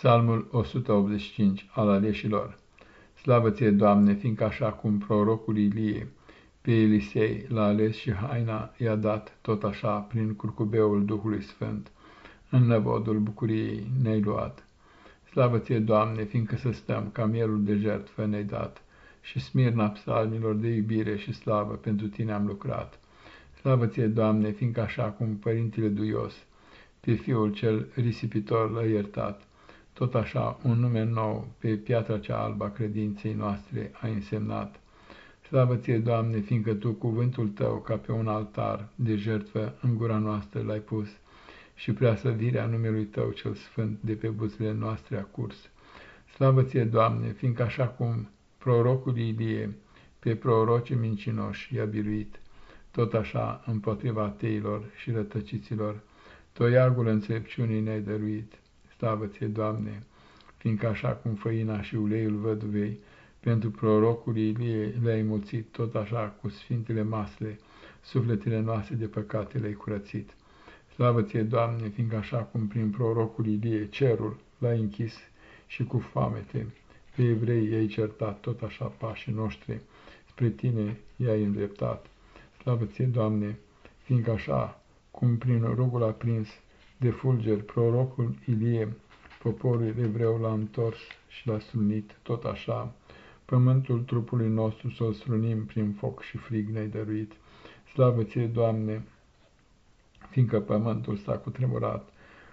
Psalmul 185 al aleșilor. Slavă ție, Doamne, fiindcă așa cum prorocul Ilie pe Elisei l-a ales și haina i-a dat, tot așa, prin curcubeul Duhului Sfânt, în năvodul bucuriei ne-ai luat. Slavă ție, Doamne, fiindcă să stăm ca mielul de jertfă ne-ai dat, și smirna psalmilor de iubire și slavă pentru tine am lucrat. Slavă ție, Doamne, fiindcă așa cum părintele duios pe fiul cel risipitor l-a iertat, tot așa, un nume nou pe piatra cea albă a credinței noastre a însemnat. Slavă ție, Doamne, fiindcă Tu cuvântul Tău, ca pe un altar de jertfă, în gura noastră l-ai pus, și prea slăvirea numelui Tău cel sfânt de pe buzele noastre a curs. Slavă ție, Doamne, fiindcă așa cum prorocul Ilie pe prorocii mincinoși i-a biruit, tot așa împotriva teilor și rătăciților, toiagul înțelepciunii ne-ai dăruit. Slavă ție, Doamne, fiindcă așa cum făina și uleiul văduvei pentru prorocul Ilie le-ai mulțit, tot așa cu sfintele masle, sufletele noastre de păcate le-ai curățit. Slavă ție, Doamne, fiindcă așa cum prin prorocul Ilie cerul l-ai închis și cu foamete pe evrei i-ai certat, tot așa pașii noștri spre tine i-ai îndreptat. Slavă ție, Doamne, fiindcă așa cum prin rugul aprins de fulger, prorocul Ilie, poporul evreu l-a întors și l-a strunit, tot așa, pământul trupului nostru să-l strunim prin foc și frig ne-ai dăruit. Slavă ție, Doamne, fiindcă pământul s-a cutremurat,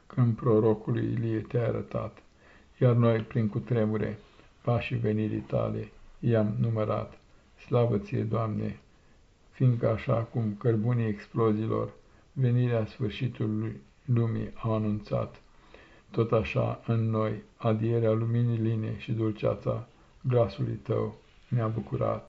când prorocului Ilie te-a arătat, iar noi, prin cutremure, pașii venirii tale, i-am numărat. Slavă ție, Doamne, fiindcă așa cum cărbunii explozilor, venirea sfârșitului lumii au anunțat. Tot așa în noi, adierea luminii line și dulceața glasului tău ne-a bucurat.